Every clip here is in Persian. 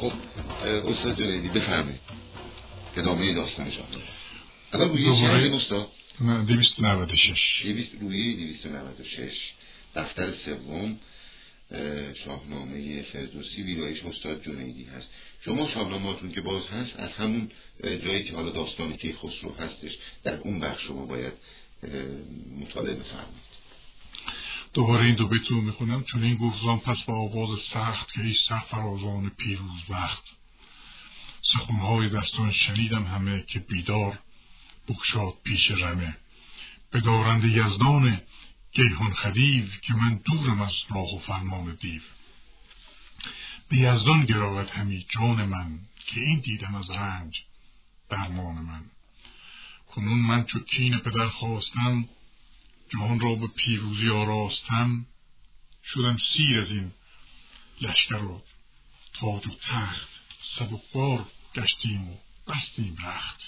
خب استاد جنیدی بفرمایید. ادامه داستان شما الان روی چه استاد؟ نه دویست نوود شش. دویست روی دویست نوود شش. دفتر سوم شاهنامه فردوسی ویرایش استاد جنیدی هست. شما شاهنامهاتون که باز هست از همون جایی که حالا داستان که خسرو هستش در اون بخش شما باید مطالعه بفرمایید. دوباره این دو بیتو می‌خونم چون این گفتم پس با آواز سخت که هیچ سخت فرازان پیروز وقت. سخونهای دستان شنیدم همه که بیدار بکشاد پیش رمه. به دارند یزدان گیهان خدیو که من دورم از راه و فرمان دیو. به یزدان گراود همی جان من که این دیدم از رنج درمان من. کنون من چو کین پدر خواستم جهان را به پیروزی آراستم شدم سیر از این لشکر و تاج و تخت سبکبار گشتیم و بستیم رخت.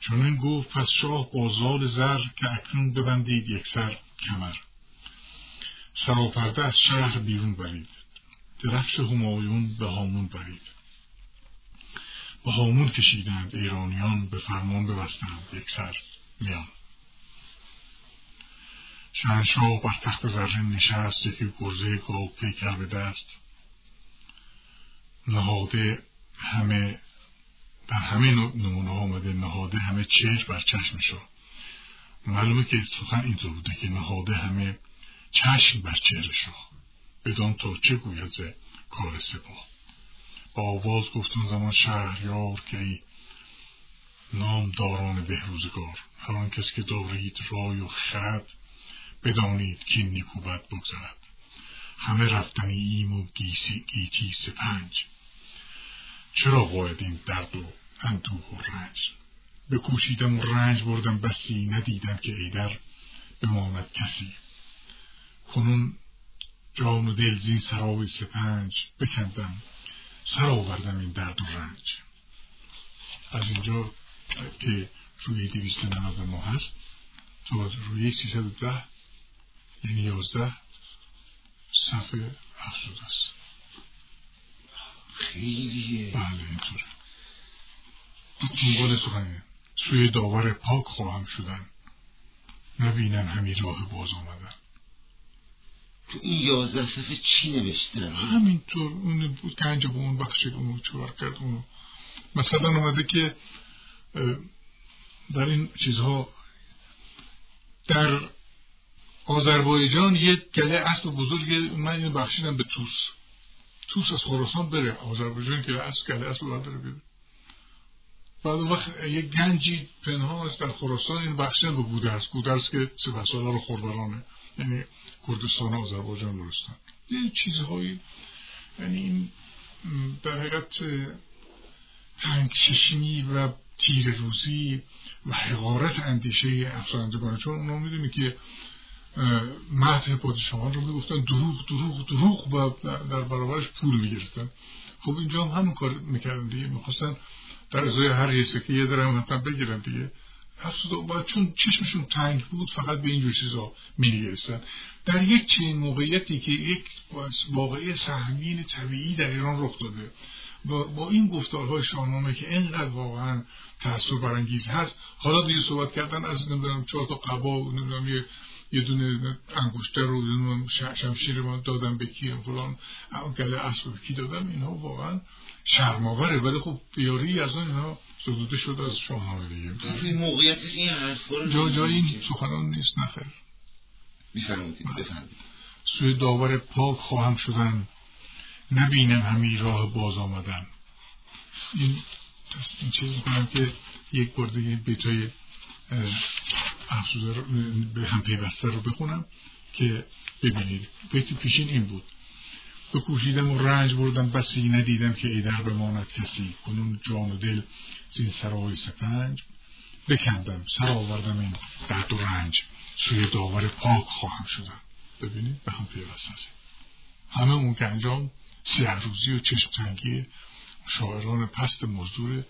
چون گفت پس شاه با زال زر که اکنون ببندید یک سر کمر. سراپرده از شهر بیرون برید. درفش همایون به هامون برید. به هامون کشیدند ایرانیان به فرمان ببستند یک سر میان. شهنشاه بر تخت زرین نشست یکی گرزه گاو پیکر به دست. نهاده همه در همه نمونه آمده نهاده همه چشم بر چشم شد. معلومه که سخن اینطور بوده که نهاده همه چشم بر چهره شاه بدان تا چه گوید کار سپاه؟ با آواز گفتن زمان شهریار که ای نام داران بهروزگار هر آن کس که دارید رای و خرد بدانید که این نیکوبت بگذرد همه رفتنی ایم و گیسی گیتی سپنج چرا باید این درد و اندوه و رنج؟ بکوشیدم و رنج بردم بسی ندیدم که ایدر بماند کسی. کنون جان و دل زین سرای سپنج بکندم سر آوردم این درد و رنج. از اینجا که روی دویست ما هست تا روی سیصد ده یعنی یازده صفحه افزود است خیلیه. بله اینطوره. سخنه سوی داور پاک خواهم شدن. نبینم همین راه باز آمدن. تو این یازده صفحه چی نوشته همینطور اون بود گنج به اون بخشید اون چوار کرد اون. مثلا اومده که در این چیزها در آذربایجان یه گله اسب بزرگ من اینو بخشیدم به توس. توس از خراسان بره. آذربایجان که اسب گله اسب باید بره بیده بعد اون وقت یه گنجی پنهان است در خراسان این بخشیدم به گودرس. گودرس که سپه سالار خوربرانه یعنی کردستان آذربایجان برستان یه چیزهایی یعنی این در حقیقت تنگششنی و تیر روزی و حقارت اندیشه افسانندگانه چون اونا می‌دونی که متن پادشاهان رو می‌گفتن دروغ دروغ دروغ و در برابرش پول می‌گرفتن. خب اینجا هم همون کار می‌کردن دیگه. می‌خواستن در ازای هر یه سکه یه درم مثلا بگیرن دیگه. و چون چشمشون تنگ بود فقط به اینجور چیزا میگرستن در یک چنین موقعیتی که یک واقعی سهمین طبیعی در ایران رخ داده. با, با این گفتارهای شاهنامه که اینقدر واقعا تأثیر برانگیز هست. حالا دیگه صحبت کردن از نمی‌دونم چهار تا قبا نمی‌دونم یه یه دونه انگشتر رو شمشیر ما دادم به کی فلان گله اسب به کی دادم اینها واقعا شرماوره ولی خب بیاری از اون اینها زدوده شده از شما دیگه. این موقعیت این حرفا جا جای این سخنان نیست نخیر میفرمودید سوی داور پاک خواهم شدن. نبینم همین راه باز آمدن. این این چیز می‌کنم که یک برده بیتای افزوده به هم پیوسته رو بخونم که ببینید. بیت پیشین این بود. بکوشیدم و رنج بردم بسی ندیدم که ایدر بماند کسی. کنون جان و دل زین سرای سپنج. بکندم سر آوردم این درد و رنج. سوی داور پاک خواهم شدم. ببینید به هم پیوسته همه اون گنجام سیه روزی و چشم تنگی شاعران پست مزدور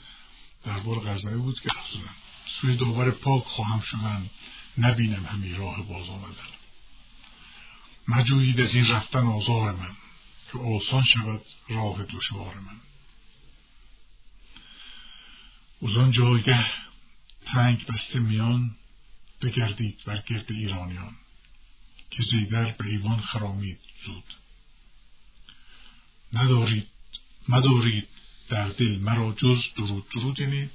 دربار غزنوی بود که افزودن سوی داور پاک خواهم شدن نبینم همی راه باز آمدن. مجوید از این رفتن آزار من که آسان شود راه دشوار من. از آن جایگه تنگ بسته میان بگردید بر گرد ایرانیان که زیدر به ایوان خرامید زود. ندارید مدارید در دل مرا جز درود درود یعنی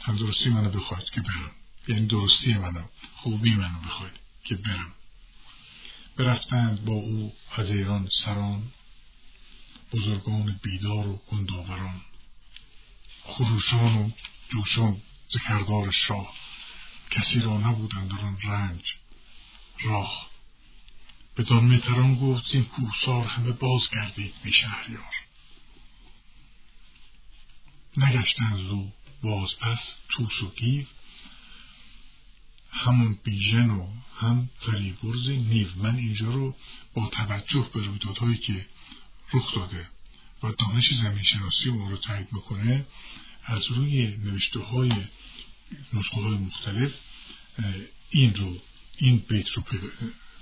تندرستی منو بخواید که برم. یعنی درستی منو خوبی منو بخواید که برم. برفتند با او از ایران سران بزرگان بیدار و گنداوران. خروشان و جوشان ز شاه. کسی را نبودند در آن رنج راه. بدان مهتران گفت زین کوهسار همه باز گردید بی شهریار. نگشتند زو باز پس توس و گیو همون بیژن و هم فریبرز نیو. من اینجا رو با توجه به رویدادهایی که رخ داده و دانش زمین شناسی اون رو تایید می‌کنه از روی نوشته های نسخه های مختلف این رو این بیت رو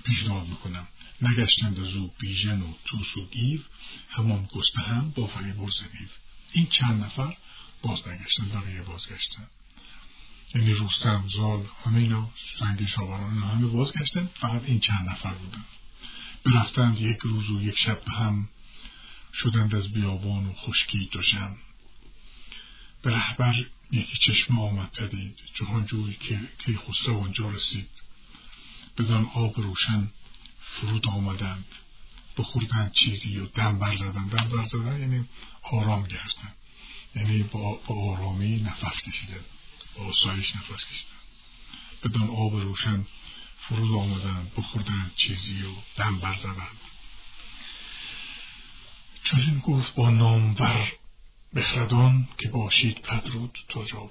پیشنهاد می‌کنم. نگشتند از او بیژن و توس و گیو همان گسته هم با فریبرز نیو. این چند نفر باز نگشتن بقیه بازگشتن. یعنی روستم زال همه اینا سنگ شاوران همه بازگشتن. فقط این چند نفر بودن. برفتند یک روز و یک شب هم شدند از بیابان و خشکی دوشن. به رهبر یکی چشم آمد پدید. جهانجوی که کی خسرو آنجا رسید. بدان آب روشن فرود آمدند. بخوردند چیزی و دم برزدن دم برزدن یعنی آرام گرفتن یعنی با, با آرامی نفس کشیدن با آسایش نفس کشیدن بدان آب روشن فرود آمدن بخوردن چیزی و دم برزدند چون گفت با نامور بخردان که باشید پدرود تا بدان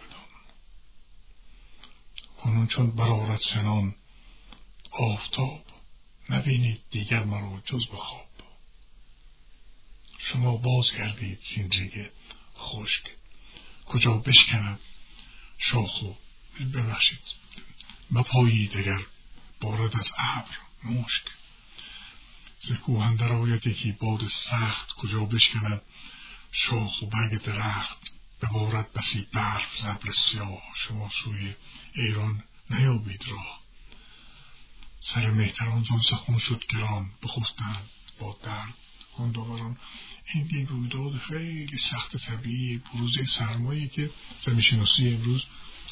کنون چون برارت سنان آفتاب نبینید دیگر مرا جز به خواب شما باز کردید زین خشک. کجا بشکند شاخ و ببخشید. مپایید اگر بارد از ابر مشک. ز کوهندر آید یکی باد سخت. کجا بشکند شاخ و برگ درخت. ببارد بسی برف زبر سیاه شما سوی ایران نیابید راه. سر مهتران زان سخون شد گران. بخفتند با درد. گنداوران این یک رویداد خیلی سخت طبیعی پروزه سرمایی که زمینشناسی امروز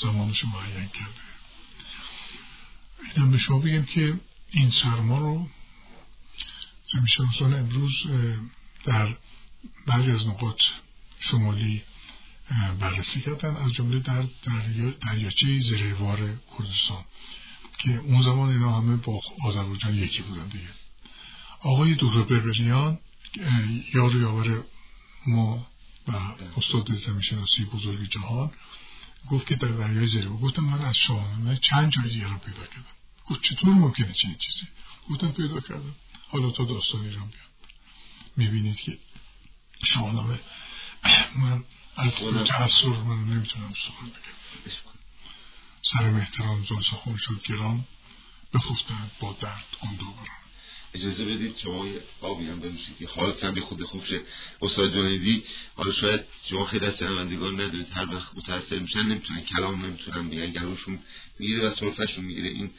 زمانش معین کرده. اینم به شما بگم که این سرما رو زمینشناسان امروز در بعضی از نقاط شمالی بررسی کردن از جمله در دریاچه زریوار کردستان که اون زمان اینا همه با آذربایجان یکی بودن دیگه. آقای دکتر بربریان یار یاور ما و استاد زمینشناسی بزرگ جهان گفت که در دریای زریوار گفتم من از شاهنامه چند جای دیگه رو پیدا کردم گفت چطور ممکنه چنین چیزی گفتم پیدا کردم حالا تا داستان ایران بیاد می‌بینید که شاهنامه من از تأثیر من نمی‌تونم سخن بگم سر مهتران زان سخون شد گران بخفتند با درد گنداوران اجازه بدید شما آبی هم بنوشید که حالت هم خود خوب شه. استاد جنیدی حالا شاید شما خیلی از شنوندگان ندارید هر وقت متاثر میشن نمی‌تونن کلام نمی‌تونن بگن گروشون می‌گیره و صرفشون می‌گیره. این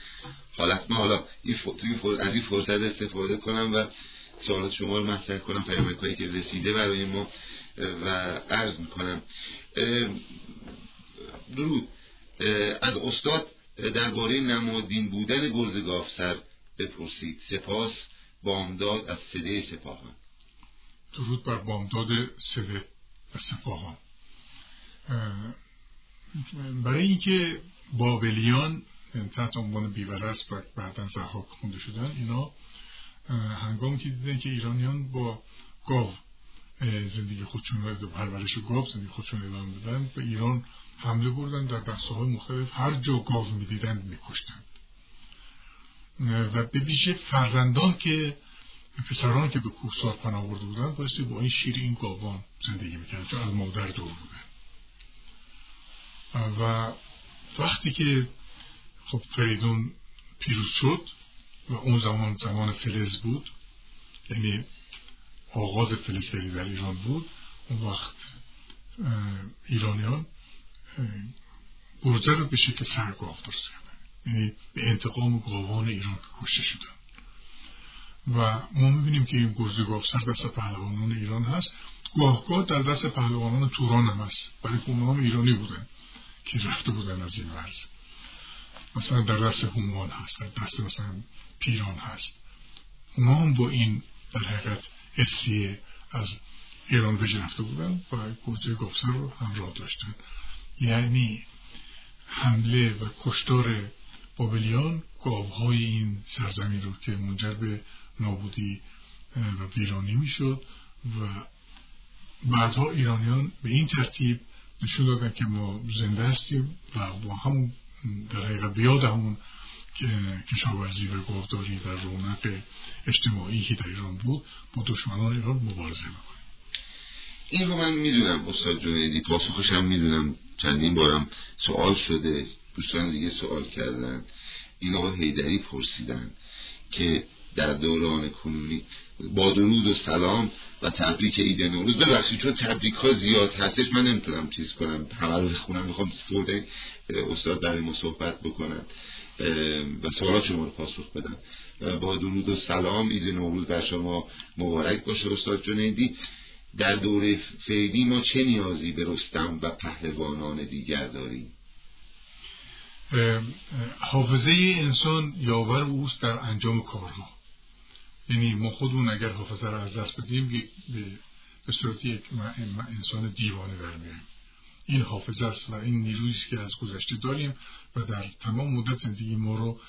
حالت ما حالا این از این فرصت استفاده کنم و سوالات شما رو مطرح کنم پیامکایی که رسیده برای ما و عرض می‌کنم. درود. از استاد درباره نمادین بودن گرز گافسر بپرسید. سپاس. بامداد از صده سپاهان. درود بر بامداد صده و سپاهان برای اینکه بابلیان تحت عنوان بیورست و بعدا زحاک خونده شدن اینا هنگامی که دیدن که ایرانیان با گاو زندگی خودشون و پرورش گاو زندگی خودشون ادامه دادن به ایران حمله بردن در بحث های مختلف. هر جا گاو می‌دیدن میکشتن. و به ویژه فرزندان که پسران که به کوهسار پناه برده بودن بایستی با این شیر این گاوان زندگی می‌کردن. چون از مادر دور بودن. و وقتی که خب فریدون پیروز شد و اون زمان زمان فلز بود یعنی آغاز فلسطینی در ایران بود اون وقت ایرانیان گرزه رو به شکل سرگاه درست یعنی به انتقام گاوان ایران کشته شدن و ما می‌بینیم که این گرزه گاو سر دست پهلوانان ایران هست. گاهگاه در دست پهلوانان توران هم هست. برای که هم ایرانی بودن که رفته بودن از این ورز مثلا در دست هومان هست در دست مثلا پیران هست. اونا هم با این در حقیقت حسیه از ایران به رفته بودن و گرزه گافسر رو همراه داشتن. یعنی حمله و کشتار بابلیان گاوهای این سرزمین رو که منجر به نابودی و ویرانی می‌شد و بعدها ایرانیان به این ترتیب نشون دادن که ما زنده هستیم و با همون در حقیقت بیاد همون کشاورزی و گاوداری و رونق اجتماعی که در ایران بود با دشمنان ایران مبارزه می‌کنیم. این رو من می‌دونم استاد جنیدی پاسخش هم می‌دونم. چندین بارم سوال شده. دوستان دیگه سوال کردن. این آقا هیدری پرسیدن که در دوران کنونی با درود و سلام و تبریک عید نوروز. ببخشید چون تبریک ها زیاد هستش من نمی‌تونم چیز کنم. همه رو بخونم می‌خوام فورد استاد برای ما صحبت بکنن. و سوالات شما رو پاسخ بدن. با درود و سلام عید نوروز بر شما مبارک باشه استاد جنیدی. در دوره فعلی ما چه نیازی به رستم و پهلوانان دیگر داریم؟ حافظه انسان یاور اوست در انجام کارها. یعنی ما خودمون اگر حافظه را از دست بدیم به صورت یک انسان دیوانه برمیایم این حافظه است و این نیرویی که از گذشته داریم و در تمام مدت زندگی ما رو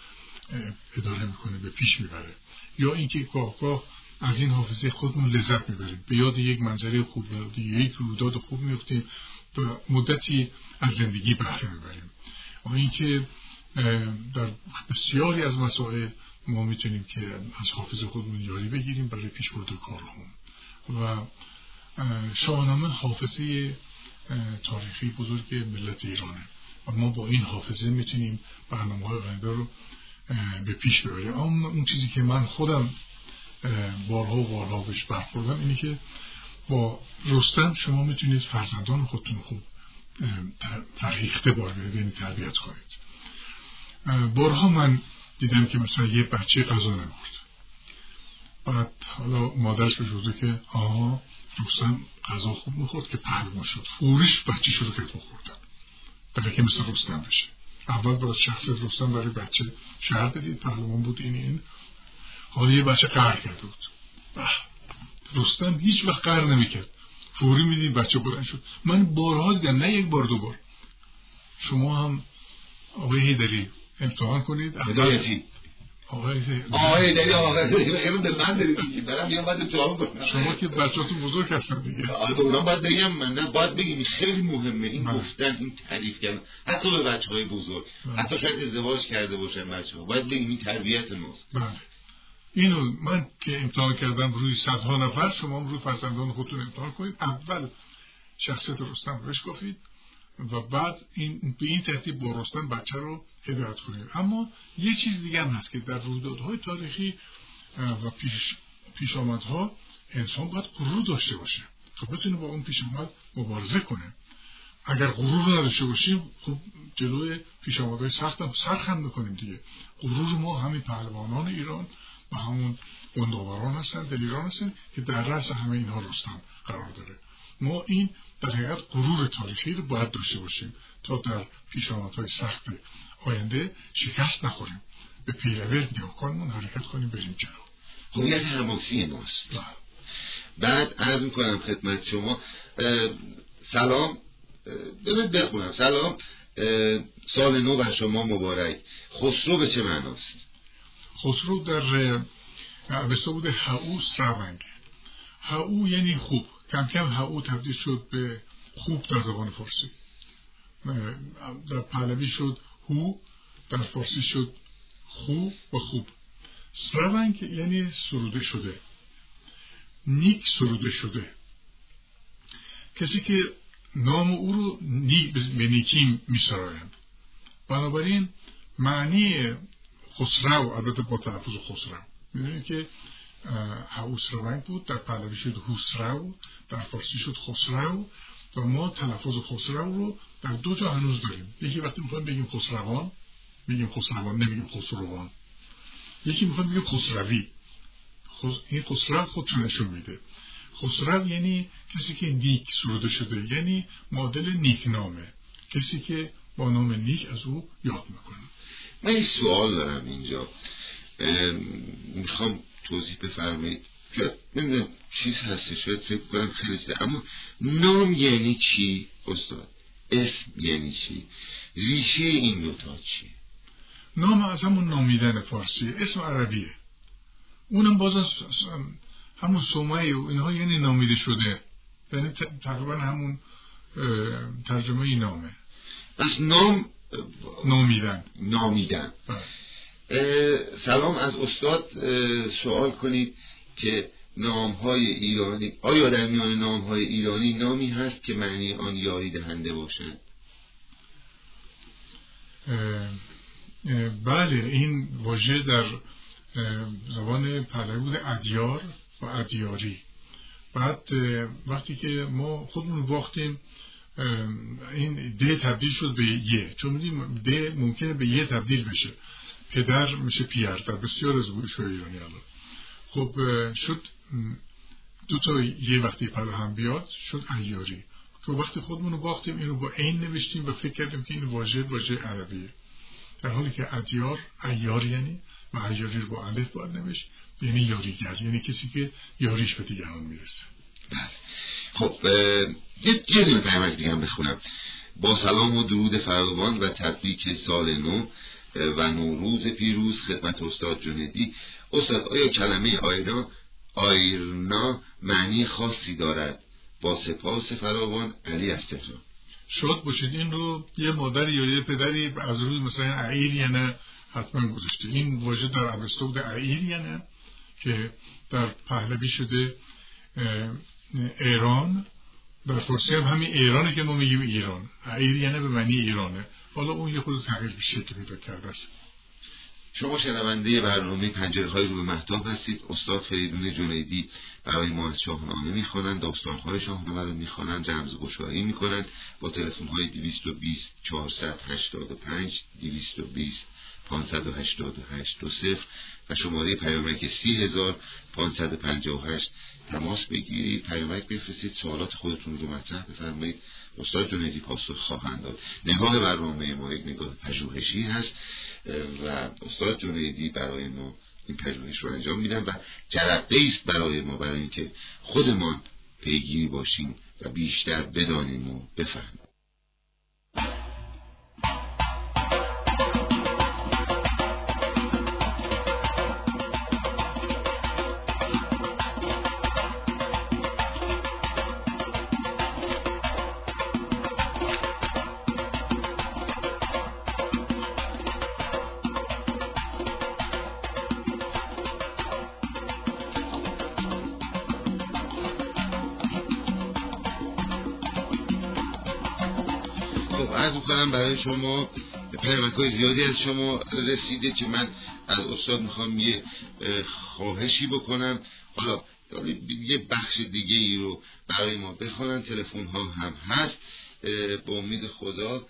اداره می‌کنه به پیش می‌بره. یا اینکه گاه از این حافظه خودمون لذت می‌بریم. به یاد یک منظره خوب یک رویداد خوب میفتیم و مدتی از زندگی بهره می‌بریم. و اینکه در بسیاری از مسائل ما می‌تونیم که از حافظ خودمون یاری بگیریم برای پیشبرد کارمون و شاهنامه حافظه تاریخی بزرگ ملت ایرانه. و ما با این حافظه می‌تونیم برنامه های آینده رو به پیش ببریم. اما اون چیزی که من خودم بارها و بارها بهش برخوردم اینه که با رستم شما می‌تونید فرزندان خودتون خوب فرهیخته باید یعنی تربیت کنید. بارها من دیدم که مثلا یه بچه غذا نمورد بعد حالا مادرش به جوزه که آها رستم غذا خوب می‌خورد که پهلوان شد. فورش بچه شروع کرد بخوردن برای که مثل رستم بشه. اول باید شخص رستم برای بچه شهر بدید پهلوان بود این این. حالا یه بچه قهر کرده بود. رستم هیچ وقت قهر نمی‌کرد. فوری می‌دید بچه بلند شد. من بارها دیدم نه یک بار دو بار. شما هم آقای هیدری امتحان کنید. هدایتی آقای دلی آقای به من دارید برم بیام بعد امتحان کنم. شما که بچه‌تون بزرگ هستن دیگه. آره اونا باید بگم من نه باید بگیم خیلی مهمه این بله. گفتن این تعریف کردن. حتی به بچه های بزرگ. بله. حتی شاید ازدواج کرده باشن بچه ها باید بگیم این تربیت ماست. بله. اینو من که امتحان کردم روی صدها نفر شما روی فرزندان خودتون امتحان کنید. اول شخصیت رستم رو بشکافید و بعد این به این ترتیب با رستم بچه رو هدایت کنید. اما یه چیز دیگه هم هست که در رویدادهای تاریخی و پیش, پیش آمدها انسان باید غرور داشته باشه تا بتونه با اون پیش آمد مبارزه کنه. اگر غرور نداشته باشیم خب جلوی پیش آمدهای سخت هم سرخم می‌کنیم دیگه. غرور ما همین پهلوانان ایران و همون بنداوران هستن دلیران هستن که در رأس همه اینها رستم قرار داره. ما این در حقیقت غرور تاریخی رو باید داشته باشیم تا در پیشامدهای سخت آینده شکست نخوریم. به پیروی نیاکانمون حرکت کنیم بریم جلو. هویت حماسی ماست. بله. بعد عرض می‌کنم خدمت شما سلام بذارید بخونم. سلام سال نو بر شما مبارک. خسرو به چه معناست؟ خسرو در عوسته بوده هعو سرونگ هعو یعنی خوب. کم کم هعو تبدیل شد به خوب در زبان فارسی. در پهلوی شد هو در فارسی شد خوب و خوب. سرونگ یعنی سروده شده. نیک سروده شده. کسی که نام او رو به نیکی می سرایند بنابراین معنی خسرو البته با تلفظ خسرو. می‌دونید که هاوسروانگ بود در پهلوی شد هوسرو در فارسی شد خسرو و ما تلفظ خسرو رو در دو جا هنوز داریم. یکی وقتی می‌خوایم بگیم خسروان بگیم خسروان نمیگیم خسروان. یکی می‌خوایم بگیم خسروی. خس... این خسرو خودشون نشون میده. خسرو یعنی کسی که نیک سروده شده یعنی معادل نیک نامه کسی که با نام نیک از او یاد می‌کنه. من این سوال دارم اینجا. می‌خوام توضیح بفرمایید. نمی‌دونم چیز هستی شاید فکر کنم خیلی اما نام یعنی چی استاد؟ اسم یعنی چی؟ ریشه این دوتا چی؟ نام از همون نامیدن فارسی. اسم عربیه. اونم باز همون سومه و اینها یعنی نامیده شده. یعنی تقریبا همون ترجمه نامه. از نام نامیدن. نامیدن. بله. سلام از استاد. سوال کنید که نام های ایرانی آیا در میان نام های ایرانی نامی هست که معنی آن یاری دهنده باشد بله این واژه در زبان پهلوی بوده ادیار و ادیاری. بعد وقتی که ما خودمون باختیم این د تبدیل شد به یه چون میدیم د ممکنه به یه تبدیل بشه. پدر میشه پیر در بسیار از گوش ایرانی الان. خب شد دو تا یه وقتی پر هم بیاد شد ایاری که وقتی خودمون رو باختیم اینو با عین نوشتیم و فکر کردیم که این واژه واژه عربیه. در حالی که ادیار ایار یعنی و ایاری رو با الف باید نوشت یعنی یاریگر یعنی کسی که یاریش به دیگران می‌رسه. خب یه یه دونه پیامک دیگه هم بخونم. با سلام و درود فراوان و تبریک سال نو و نوروز پیروز خدمت استاد جنیدی. استاد آیا کلمه آیرنا آیرنا معنی خاصی دارد؟ با سپاس فراوان علی از تهران. شد باشید. این رو یه مادر یا یه پدری از روی مثلا عیر یعنی حتما گذاشته. این واژه در عبسته بوده عیر یعنی که در پهلوی شده ایران. در فارسی هم همین ایرانه که ما میگیم ایران. عیر یعنی به معنی ایرانه. حالا اون یه خود تغییر شکل پیدا کرده است. شما شنونده برنامه پنجره های رو به محتاب هستید. استاد فریدون جنیدی برای ما از شاهنامه می‌خوانند. داستان های شاهنامه رو می‌خوانند. رمز گشایی می‌کنند. با تلفن های 220 485 220 588 دو صفر و شماره پیامک 30558 تماس بگیرید پیامک بفرستید سوالات خودتون رو مطرح بفرمایید. استاد جنیدی پاسخ خواهند داد. نگاه برنامه ما یک نگاه پژوهشی هست و استاد جنیدی برای ما این پژوهش رو انجام میدن و جرقه است برای ما برای اینکه خودمان پیگیری باشیم و بیشتر بدانیم و بفهمیم. کنم برای شما پیامک های زیادی از شما رسیده که من از استاد می‌خوام یه خواهشی بکنم. حالا یه بخش دیگه ای رو برای ما بخونن. تلفن ها هم هست. با امید خدا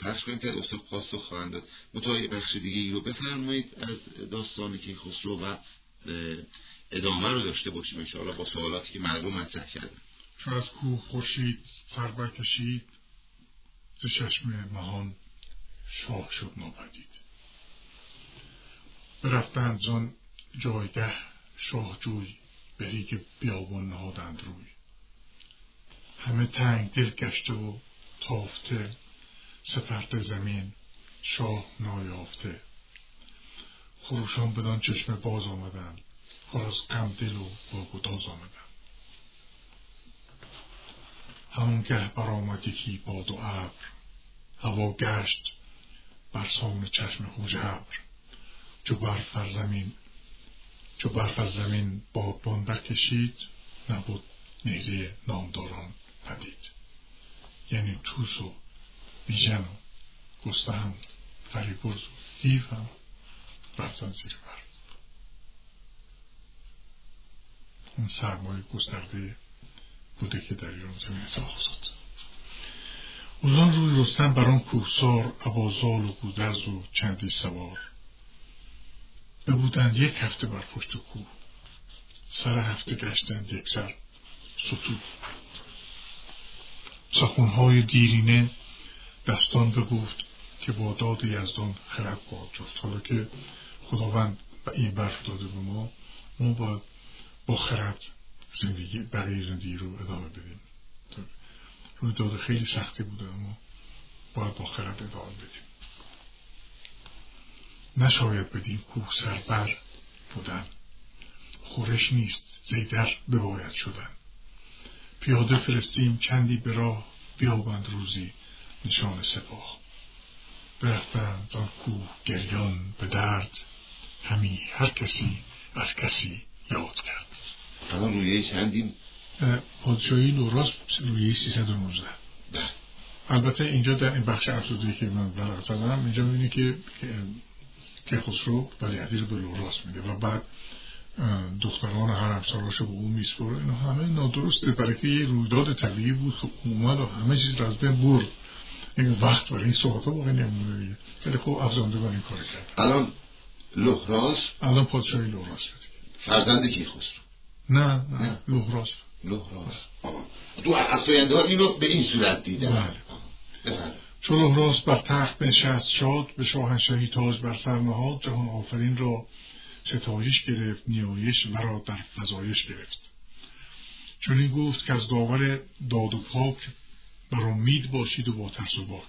پخش کنیم که استاد پاسخ خواهند داد. متا یه بخش دیگه ای رو بفرمایید از داستان که خسرو و ادامه رو داشته باشیم انشاءالله با سوالاتی که مردم مطرح کردن. چون از کوه خورشید سر برکشید. ز چشم مهان شاه شد ناپدید. برفتند زان جایگه شاه جوی بری که بیابان نهادند روی. همه تنگ دل گشته و تافته سفرت زمین شاه نایافته. خروشان بدان چشم باز آمدند. پر از غم دل و با گداز آمدند. همون که برآمد یکی باد و ابر. هوا گشت بر سان چشم خوش ابر چو برف از زمین چو برف از زمین بادبان برکشید نبود نیزه نامداران پدید. یعنی توس و بیژن و گستهم فریبرز و هیف هم رفتن زیر برف. اون سرمایه گسترده بوده که در ایران زمین افتاد اوزان روی رستم بر آن کوهسار ابازال و گودرز و چندی سوار. ببودند یک هفته بر پشت کوه. سر هفته گشتند یک سر ستو سخونهای دیرینه دستان بگفت که با داد یزدان خرد باد جفت حالا که خداوند این برف داده به ما ما باید با خرد زندگی بقیه زندگی رو ادامه بدیم. داده خیلی سختی بوده اما باید با خرد ادامه بدیم. نشاید بدیم کوه سربر بودن. خورش نیست زیدر بباید شدن. پیاده فرستیم چندی به راه بیابند روزی نشان سپاه. برفتند آن کوه گریان به درد. همی هر کسی از کسی یاد کرد. رویه پادشاهی لوراس رویه 319 بله البته اینجا در این بخش افزوده که من برات زدم اینجا می‌بینی که که خسرو ولیعهدی رو به لوراس میده و بعد دختران هر سالاشو به اون میسپره اینا همه نادرسته. برای که یه رویداد طبیعی بود. که اومد و همه چیز رو از بین برد. این وقت برای این صحبت ها واقعا نمونه دیگه. خیلی خوب افزاندگان این کار کرد الان لحراس الان پادشاهی لوراس بده فرزند کی خسرو؟ نه نه. لوراس لحراس. تو ها اینو به این صورت دیدن. بله. چون لحراس بر تخت نشست شاد به شاهنشاهی تاج بر سر نهاد جهان آفرین را ستایش گرفت نیایش مرا در فضایش گرفت. چون این گفت که از داور داد و پاک بر امید باشید و با ترس و باک.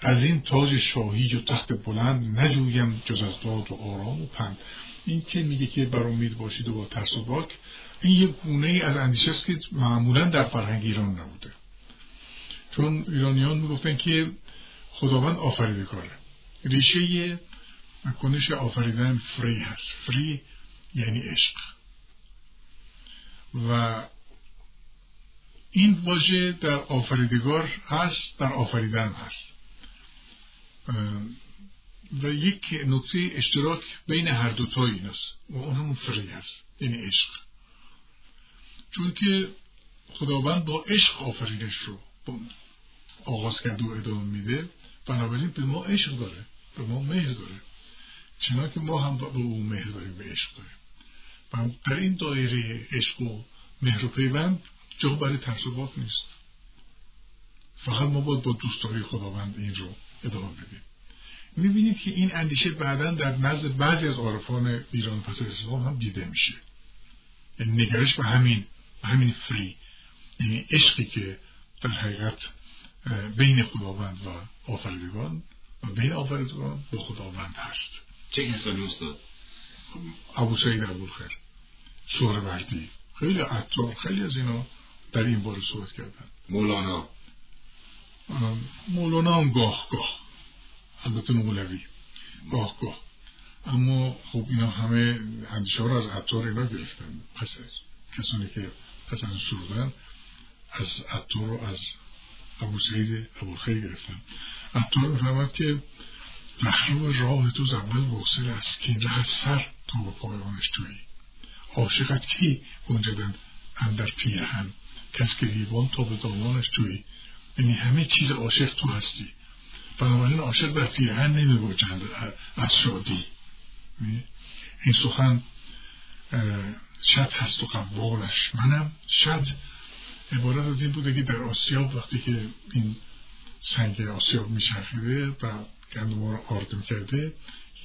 از این تاج شاهی و تخت بلند نجویم جز از داد و آرام و پند. این که میگه که بر امید باشید و با ترس و باک این یک گونه از اندیشه است که معمولا در فرهنگ ایران نبوده. چون ایرانیان می‌گفتن که خداوند آفریدگاره ریشه کنش آفریدن فری هست. فری یعنی عشق. و این واژه در آفریدگار هست در آفریدن هست. و یک نقطه اشتراک بین هر دوتا این است و اون همون فری هست یعنی عشق. چون که خداوند با عشق آفرینش رو آغاز کرده و ادامه میده بنابراین به ما عشق داره به ما مهر داره. چنان که ما هم به او مهر داریم به عشق داریم. و در این دایره عشق و مهر و پیوند جا برای ترسوبات نیست. فقط ما باید با دوستاری خداوند این رو ادامه بدیم. می‌بینید که این اندیشه بعدا در نزد بعضی از عارفان ایران پس اسلام هم دیده میشه. یعنی نگرش به همین به همین فری. یعنی عشقی که در حقیقت بین خداوند و آفریدگان و بین آفریدگان به خداوند هست. چه کسانی استاد؟ ابو سعید ابوالخیر سهروردی خیلی عطار خیلی از اینا در این باره صحبت کردن. مولانا. مولانا هم گاه گاه. البته مولوی گاه گاه. اما خب اینا همه اندیشه رو از عطار اینا گرفتن. پس کسانی که پس از سرودن از عطار رو از ابو سعید ابوالخیر گرفتن. عطار می‌فهمد که مخلوق راه تو زبل واصل است که این ره سر تو به پایانش توی عاشقت کی گنجدن اندر پیرهن؟ کس که لیوان تا به دامانش توی یعنی همه چیز عاشق تو هستی. بنابراین عاشق در پیرهن نمی از شادی. این سخن شد هست و قوالش منم شد. عبارت از این بوده که در آسیاب وقتی که این سنگ آسیاب میچرخیده و گندم رو آرد کرده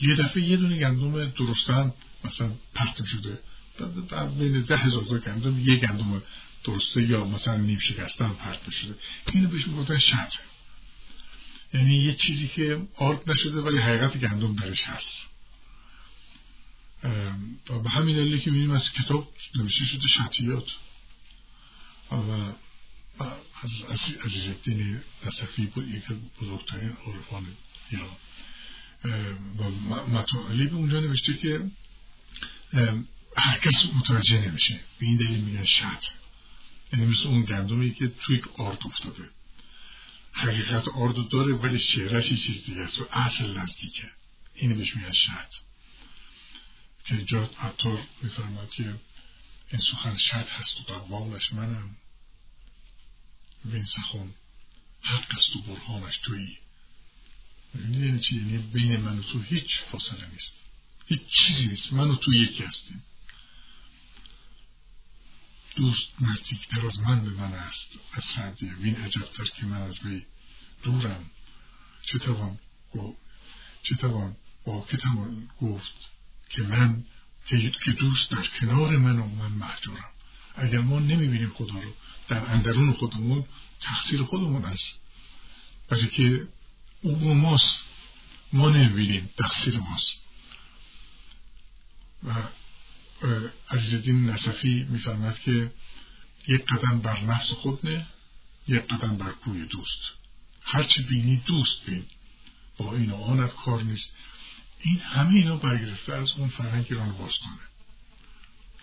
یه دفعه یه دونه گندم درستن مثلا پرت شده در بین ده هزار تا گندم یه گندم درسته یا مثلا نیم شکسته هم پرت شده اینو بهش می‌گفتن شد. یعنی یه چیزی که آرد نشده ولی حقیقت گندم درش هست. و به همین دلیل که می‌بینیم از کتاب نوشته شده شطیات و از عزیز الدین نصفی بود یکی بزرگترین عرفان ایران. و مطالب اونجا نوشته که هر کس متوجه نمیشه. به این دلیل میگن شد یعنی مثل اون گندمی که توی آرد افتاده. حقیقت آرد داره ولی چهرش یه چیز دیگه است. و اصل نزدیکه. اینو بهش میگن شد که جات عطار میفرماد که این سخن شد هست و قوالش منم. وین سخن حق است و برهانش تویی. یعنی چی؟ یعنی بین من و تو هیچ فاصله نیست. هیچ چیزی نیست. من و تو یکی هستیم. دوست نزدیکتر از من به من است. از سعدیه وین عجبتر که من از وی دورم. چه توان چه توان با که توان گفت که من که دوست در کنار من و من محجورم اگر ما نمی‌بینیم خدا رو در اندرون خودمون تقصیر خودمون است. برای که او با ماست. ما نمی‌بینیم تقصیر ماست. و عزیزالدین نصفی میفرمد که یک قدم بر نفس خود نه یک قدم بر کوی دوست. هرچی بینی دوست بین. با این و آنت کار نیست. این همه اینا برگرفته از اون فرهنگ ایران باستانه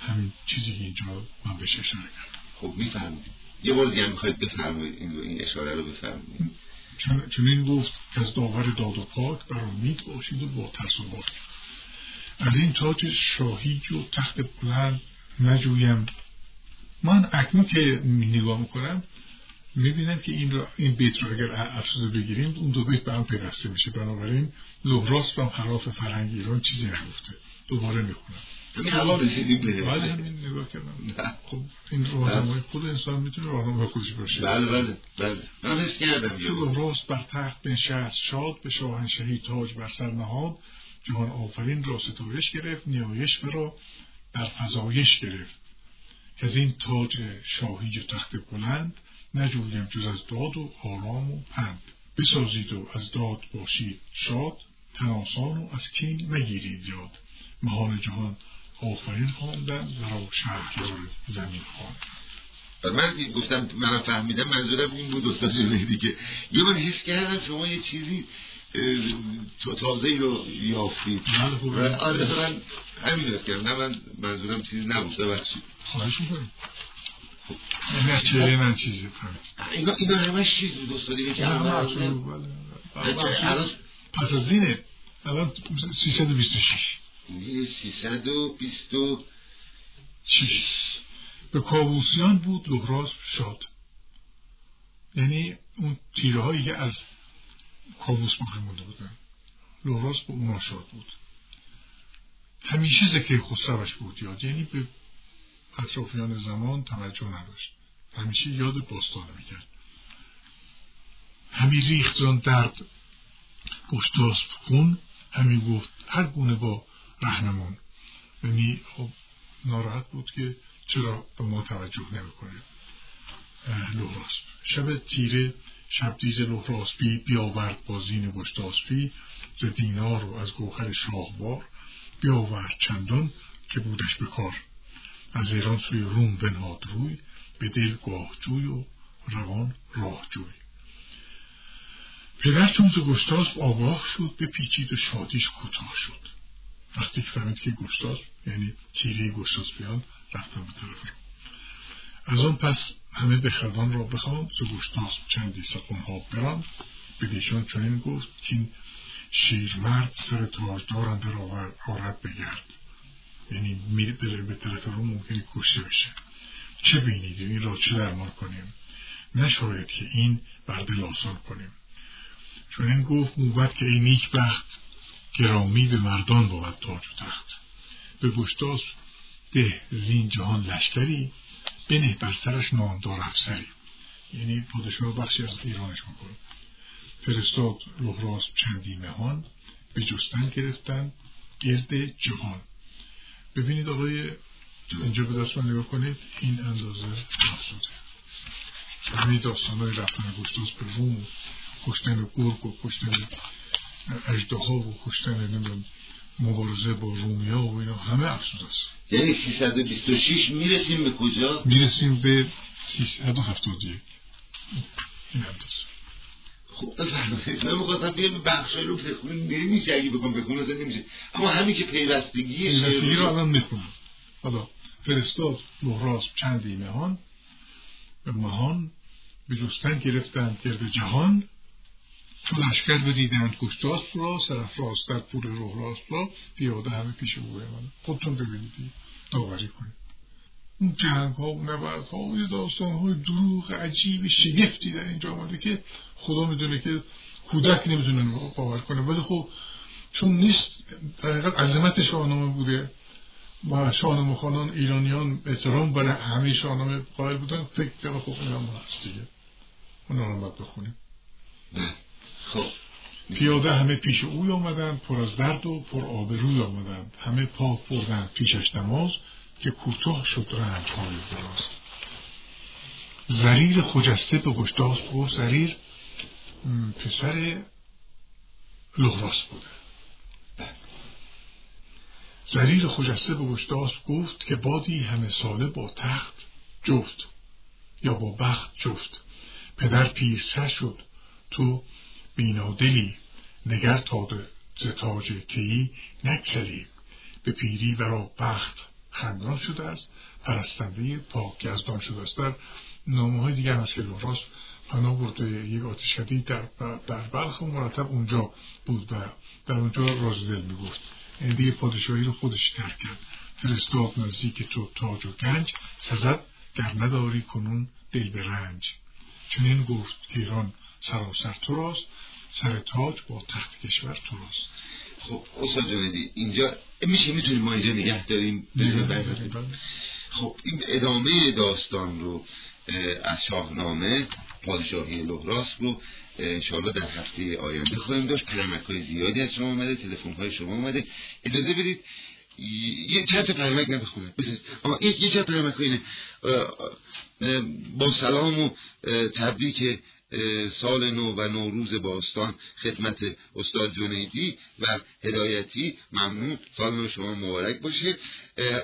همین چیزی که اینجا من بهش اشاره کردم. خب می‌فهمید. یه بار دیگه می‌خواید بفرمایید این, این اشاره رو بفرمایید. چون, این گفت که از داور داد و پاک بر امید باشید و با ترس و از این تاج شاهی و تخت بلند نجویم. من اکنون که نگاه می‌کنم می‌بینم که این, را این بیت رو اگر افسوده بگیریم اون دو بیت به هم پیوسته میشه. بنابراین زهراست هم خلاف فرهنگ ایران چیزی نگفته. دوباره می‌خونم. بله همین نگاه کردم. خب این راهنمای خود انسان می‌تونه راهنمای خودش باشه. بله بله بله. من حس کردم زهراست بر تخت بنشست شاد به شاهنشهی تاج بر سر نهاد. جهان آفرین را ستایش گرفت نیایش را در فضایش گرفت. که از این تاج شاهی و تخت بلند نجویم جز از داد و آرام و پند. بسازید و از داد باشید شاد تناسان و از کین مگیرید یاد. مهان جهان آفرین خواندن و را شهرگار زمین خواندن من گفتم من فهمیدم منظورم این بود استاد که یه من حس کردم شما یه چیزی تازه ای رو یافتید. بله، خب. آره من همین رو کردم من منظورم چیزی نبود ببخشید. خواهش می‌کنم. نه چهره من چیزی اینا اینا همش چیز بود استادی که پس از اینه الان 326 326 به کابوسیان بود لغراز شاد. یعنی اون تیره هایی که از کابوس باقی مونده بودن. لغراز به اونا شاد بود. همیشه ذکر خسروش بود یاد یعنی به اطرافیان زمان توجه نداشت. همیشه یاد باستانه می‌کرد. همی ریخت زان درد. گشتاس خون. همی گفت هر گونه با رهنمون. یعنی خب ناراحت بود که چرا به ما توجه نمی‌کنه لحراسب شب تیره شب دیز لحراسبی بیاورد با زین گشتاسبی ز دینار و از گوهر شاهوار بیاورد چندان که بودش به کار. از ایران سوی روم بنهاد روی به دل گاه جوی و روان راه جوی. پدر چون ز گشتاسب آگاه شد به پیچید و شادیش کوتاه شد. وقتی که فهمید که گشتاسب یعنی تیره گشتاسبیان رفتن به طرف رو. از آن پس همه بخردان را بخواند ز گشتاسب چندی سخنها براند به دیشان چنین گفت که این شیرمرد سر تاجدار اندر آرد بگرد. یعنی میره بره به طرف رو ممکنه کشته بشه. چه بینید؟ این را چه درمان کنیم؟ نشاید که این بر دل آسان کنیم. چون این گفت موبت که این نیک بخت گرامی به مردان بود تاج و تخت. به گشتاس ده زین جهان لشکری؟ بنه بر سرش نامدار افسری. یعنی پادشاه بخشی از ایرانش می‌کنه. فرستاد لغراس چندی مهان به جستن گرفتن گرد جهان. ببینید آقای اینجا به دست من نگاه کنید این اندازه محسوده همه داستان های رفتن گشتاس به روم کشتن گرگ و کشتن اجدها و کشتن نمی‌دونم مبارزه با رومیا و اینا همه افسوده است. یعنی 326 می‌رسیم به کجا؟ می‌رسیم به 371 این اندازه خب بفرمایید من می‌خواستم بیام بخشای رو بخونیم. نمیشه اگه بکنم بخونم نمیشه. اما همین که پیوستگی پیوستگی رو الان می‌خونم. حالا فرستاد لحراس چندی مهان. مهان به جستن گرفتند گرد جهان. چون لشکر بدیدند گشتاس را راست در پول روح راست را پیاده همه پیش او من. خودتون ببینید داوری کنید. اون جنگ ها و نبرد ها و داستان های دروغ عجیب شگفتی در اینجا آمده که خدا می‌دونه که کودک نمی‌تونه باور کنه. ولی خب چون نیست در حقیقت عظمت شاهنامه بوده و شاهنامه خانان ایرانیان احترام برای همه شاهنامه قائل بودن فکر کنم خب این هم هست دیگه. اون رو بخونیم. خب پیاده همه پیش اوی آمدند پر از درد و پر آبروی آمدند. همه پاک بردند پیشش نماز که کوتاه شد رنج های دراز. زریر خجسته به گشتاس گفت زریر پسر لغراس بوده. زریر خجسته به گشتاس گفت که بادی همه ساله با تخت جفت یا با بخت جفت. پدر پیرسر شد تو بینادلی نگر تا ز تاج کیی نگسلی به پیری ورا بخت خندان شده است پرستنده پاک یزدان شده است. در نامه های دیگر هست که لوراس پناه برده یک آتشکدی در, در بلخ مرتب اونجا بود و در اونجا راز دل می‌گفت. این دیگه پادشاهی رو خودش ترک کرد. فرستاد نزدیک تو تاج و گنج سزد گر نداری کنون دل به رنج. چنین گفت ایران سراسر تو راست سر تاج با تخت کشور تو راست. خب استاد جاندی اینجا میشه می‌تونیم ما اینجا نگه داریم؟ خب این ادامه داستان رو از شاهنامه پادشاهی لحراس رو انشاءالله در هفته آینده خواهیم داشت. پیامک های زیادی از شما اومده تلفن های شما اومده. اجازه بدید یه چند تا پیامک نبخونم یه چند پیامک اینه. با سلام و تبریک سال نو و نوروز باستان خدمت استاد جنیدی و هدایتی ممنون سال نو شما مبارک باشه.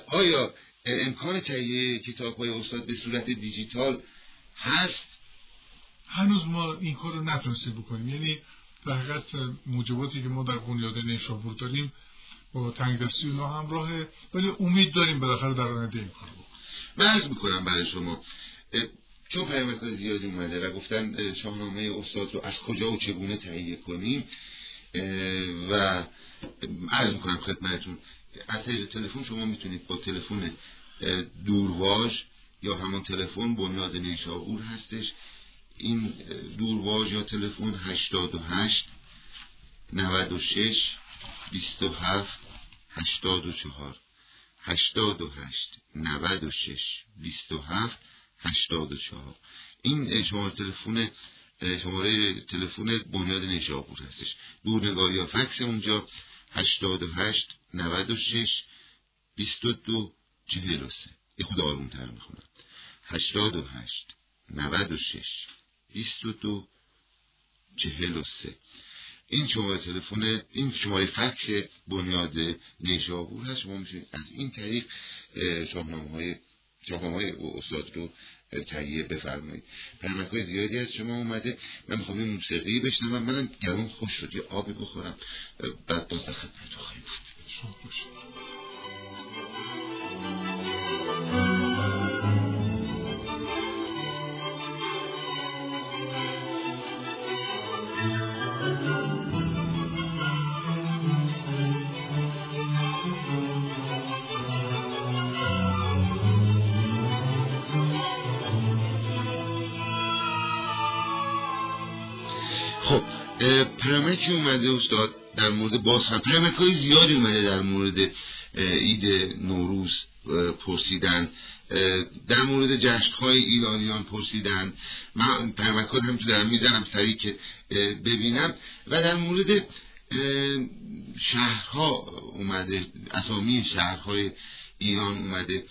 آیا امکان تهیه کتاب های استاد به صورت دیجیتال هست؟ هنوز ما این کار رو نتونستیم بکنیم. یعنی در حقیقت موجباتی که ما در بنیاد نیشابور داریم با تنگ دستی اونا همراهه ولی امید داریم بالاخره در آینده این کار بکنیم. من عرض می‌کنم برای شما چون پیامک زیادی اومده و گفتن شاهنامه استاد رو از کجا و چگونه تهیه کنیم؟ و عرض می‌کنم خدمتتون از طریق تلفن شما می‌تونید با تلفن دورواژ یا همون تلفن بنیاد نیشابور هستش. این دورواژ یا تلفن 88 96 27 84 88 96 27 84 این شماره تلفن شماره تلفن بنیاد نیشابور هستش. دورنگاه یا فکس اونجا 88 96 22 43 یه خود آروم تر می‌خونم. 88 96 22 43 این شماره تلفن این شماره فکس بنیاد نیشابور هست. شما می‌تونید از این طریق شاهنامه های شاهنامه های استاد رو تهیه بفرمایید. پرمک های زیادی از شما اومده. من می‌خوام این موسیقی بشنوم. منم گرون خوش شد. یه آبی بخورم. بعد باز خدمت خواهیم بود پیامکی اومده استاد در مورد باز هم پیامک های زیادی اومده در مورد عید نوروز پرسیدن. در مورد جشن های ایرانیان پرسیدن. من پیامک هم تو در می‌زنم سریع که ببینم. و در مورد شهرها اومده اسامی شهرهای ایران اومده.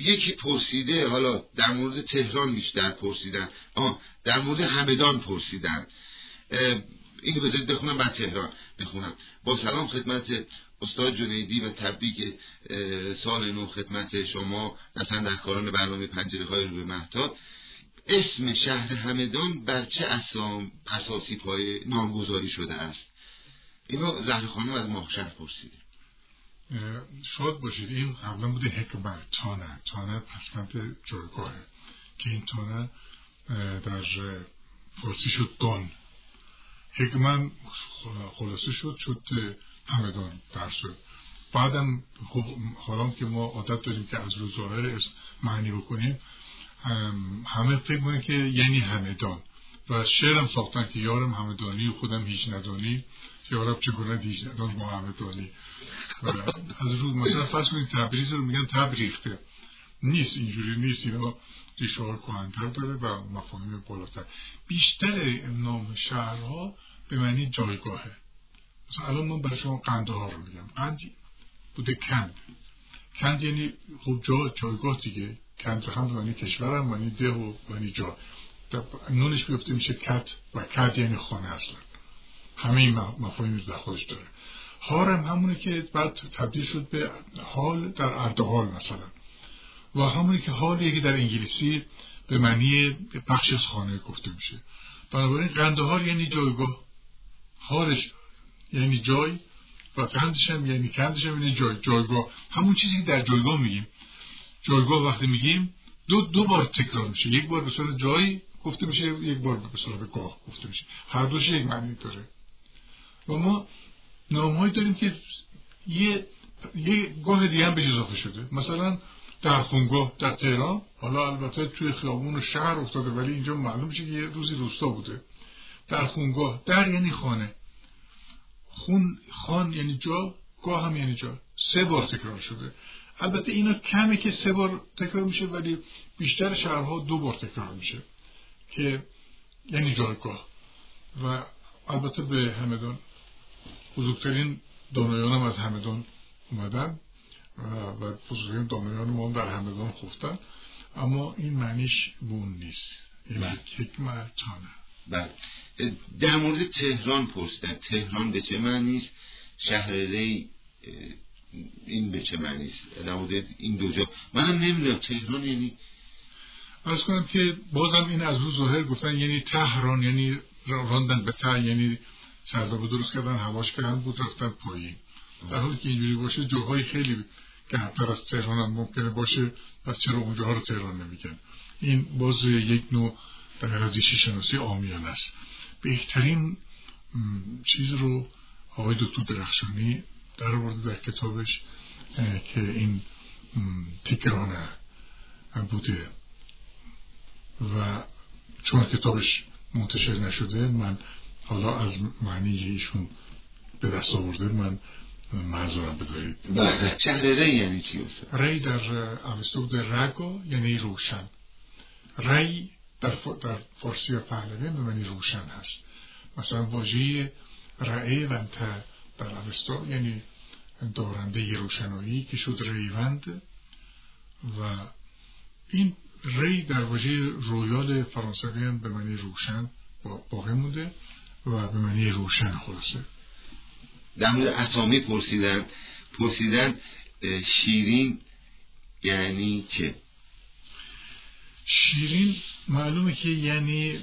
یکی پرسیده حالا در مورد تهران بیشتر پرسیدن. آه در مورد همدان پرسیدن. اینو بذارید بخونم بعد تهران بخونم با سلام خدمت استاد جنیدی و تبریک سال نو خدمت شما مثلا در کاران برنامه پنجره های روی محتاب اسم شهر همدان بر چه اسام اساسی پای نامگذاری شده است؟ اینو زهر خانم از ماهشهر پرسیده. شاد باشید. این قبلا بوده حکمت. تانه. تانه پسمت جایگاهه. که این تانه در فارسی شد دان. حکمن خلاصه شد شد همدان در شد. بعدم خب حالا که ما عادت داریم که از روز ظاهر معنی بکنیم همه فکر کنیم که یعنی همدان. و شعرم ساختن که یارم همدانی و خودم هیچ ندانی. یارب چگونه هیچ ندان ما همدانی. از روز مثلا فرض کنید تبریز رو میگن تبریخته. نیست اینجوری نیست. اینا های کهنتر داره و مفاهیم بالاتر. بیشتر نام شهرها به معنی جایگاهه. مثلا الان من برای شما ها رو میگم. قند بوده کند. کند یعنی خب جا جایگاه دیگه. کند هم به معنی کشور هم معنی ده و معنی جا. نونش بیفته میشه کت و کت یعنی خانه اصلا. همه این مفاهیم در خودش داره. هارم همونه که بعد تبدیل شد به حال در اردهال مثلا. و همونی که حالی که در انگلیسی به معنی بخش از خانه گفته میشه. بنابراین قندهار یعنی جایگاه. هارش یعنی جای و کندش هم یعنی کندش هم یعنی جای. جایگاه. همون چیزی که در جایگاه میگیم. جایگاه وقتی میگیم دو دو بار تکرار میشه. یک بار به صورت جای گفته میشه یک بار به صورت گاه گفته میشه. هر دوش یک معنی داره. و ما نامهایی داریم که یه یه گاه دیگه هم به اضافه شده. مثلا در خونگاه در تهران. حالا البته توی خیابون شهر افتاده ولی اینجا معلوم میشه که یه روزی روستا بوده. در خونگاه. در یعنی خانه. خون خان یعنی جا گاه هم یعنی جا. سه بار تکرار شده. البته اینا کمه که سه بار تکرار میشه ولی بیشتر شهرها دو بار تکرار میشه که یعنی جایگاه و البته به همدان بزرگترین دانایان هم از همدان اومدن. و بزرگترین دانایان ما در همدان خفتن. اما این معنیش بون نیست. این بله. حکمت بله. در مورد تهران پرسیدن تهران به چه معنی است؟ شهر ری این به چه معنی است؟ در این دو جا. من هم نمی‌دونم. تهران یعنی؟ از کنم که بازم این از روز ظاهر گفتن یعنی تهران یعنی راندن به ته یعنی سردابه درست کردن هواش کردن بود رفتن پایین. در حالی که اینجوری باشه جاهای خیلی گرمتر از تهران هم ممکنه باشه پس چرا اونجاها رو تهران نمیگن؟ این باز یک نوع در زیشی شناسی آمیان است. بهترین چیز رو آقای دکتر درخشانی در ورده در کتابش که این تکرانه بوده. و چون کتابش منتشر نشده من حالا از معنی ایشون به دست آورده من معذورم بدارید بله چهر ری یعنی چی ری در اوستو در رگو یعنی روشن. ری در, در فارسی و پهلوی به معنی روشن هست. مثلا واژه رعه ونت در اوستا یعنی دارنده روشنایی که شد ریوند. و این ری در واژه رویال فرانسوی هم به معنی روشن باقی مونده و به معنی روشن خلاصه. در مورد اسامی پرسیدن پرسیدن شیرین یعنی چه؟ شیرین معلومه که یعنی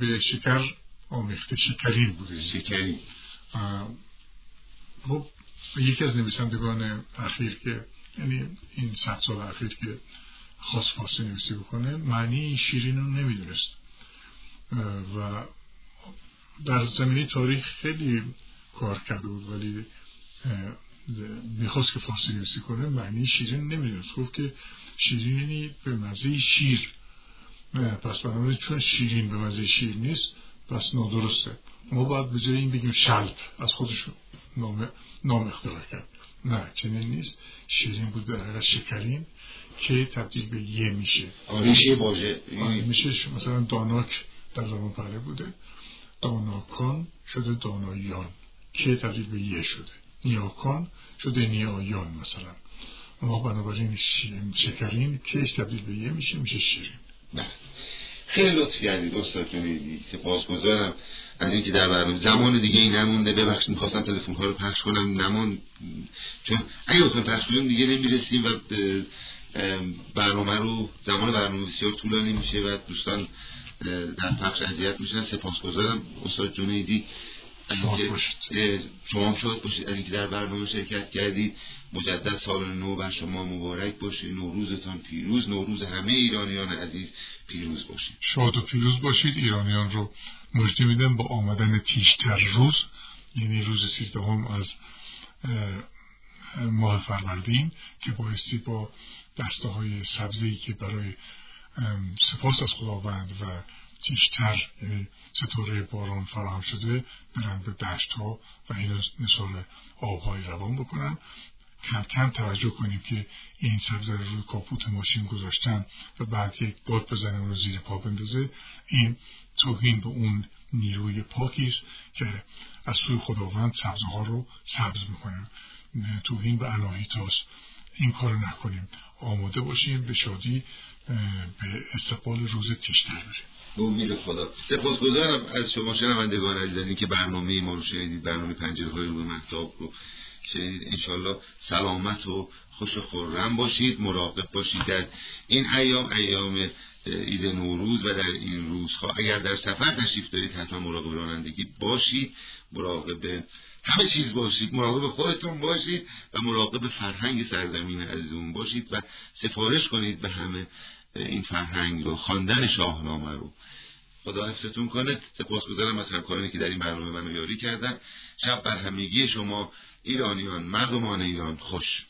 به شکر آمیخته شکرین بوده. شکرین خب یکی از نویسندگان اخیر که یعنی این صد سال اخیر که خاص فارسی نویسی بکنه معنی شیرین رو نمی‌دونست. و در زمینی تاریخ خیلی کار کرده بود ولی می‌خواست که فارسی نویسی کنه معنی شیرین نمی‌دونست. گفت که شیرین یعنی به مزه شیر. پس بنابراین چون شیرین به مزه شیر نیست پس نادرسته. ما باید به جای این بگیم شلپ از خودشون نام, نام اختراع کرد. نه چنین نیست. شیرین بود در شکرین که تبدیل به یه میشه. میشه باشه میشه مثلا داناک در زمان پهله بوده. داناکان شده دانایان. که تبدیل به یه شده؟ نیاکان شده نیایان مثلا. ما بنابراین شکرین کهش تبدیل به یه میشه میشه شیرین. نه. خیلی لطف کردید استاد جنیدی سپاسگزارم از اینکه در برنامه زمان دیگه ای نمونده. ببخشید می‌خواستم تلفن ها رو پخش کنم. نمون چون اگه بخوایم پخش کنیم دیگه نمی‌رسیم و برنامه رو زمان برنامه بسیار طولانی میشه و دوستان در پخش اذیت میشن. سپاسگزارم استاد جنیدی. شما شاد باشید از اینکه در برنامه شرکت کردید. مجدد سال نو بر شما مبارک باشید نوروزتان پیروز. نوروز همه ایرانیان عزیز پیروز باشید شاد و پیروز باشید. ایرانیان رو مجدی میدم با آمدن تیشتر روز. یعنی روز سیزدهم از ماه فروردین که بایستی با دسته های سبزی که برای سپاس از خداوند و تیشتر یعنی ستاره باران فراهم شده برن به دشت ها و این مثال آبهای روان بکنن. کم کم توجه کنیم که این سبزه رو روی کاپوت ماشین گذاشتن و بعد یک باد بزنه رو زیر پا بندازه. این توهین به اون نیروی پاکی است که از سوی خداوند سبزه رو سبز می‌کنه. توهین به الهیتاس این کار نکنیم. آماده باشیم. به شادی به استقبال روز تیشتر بریم. به خدا. سپاسگزارم از شما شنوندگان عزیزانی که برنامه ما رو شنیدید برنامه پنجره های روی محتاب رو شنیدید. انشالله سلامت و خوش و خورم باشید مراقب باشید در این ایام ایام عید نوروز و در این روزها. اگر در سفر تشریف دارید حتما مراقب رانندگی باشید مراقب همه چیز باشید مراقب خودتون باشید و مراقب فرهنگ سرزمین عزیزمون باشید و سفارش کنید به همه. این فرهنگ رو خواندن شاهنامه رو. خدا حفظتون کنه. سپاس گذارم از همکارانی که در این برنامه منو یاری کردن. شب بر همگی شما ایرانیان مردمان ایران خوش.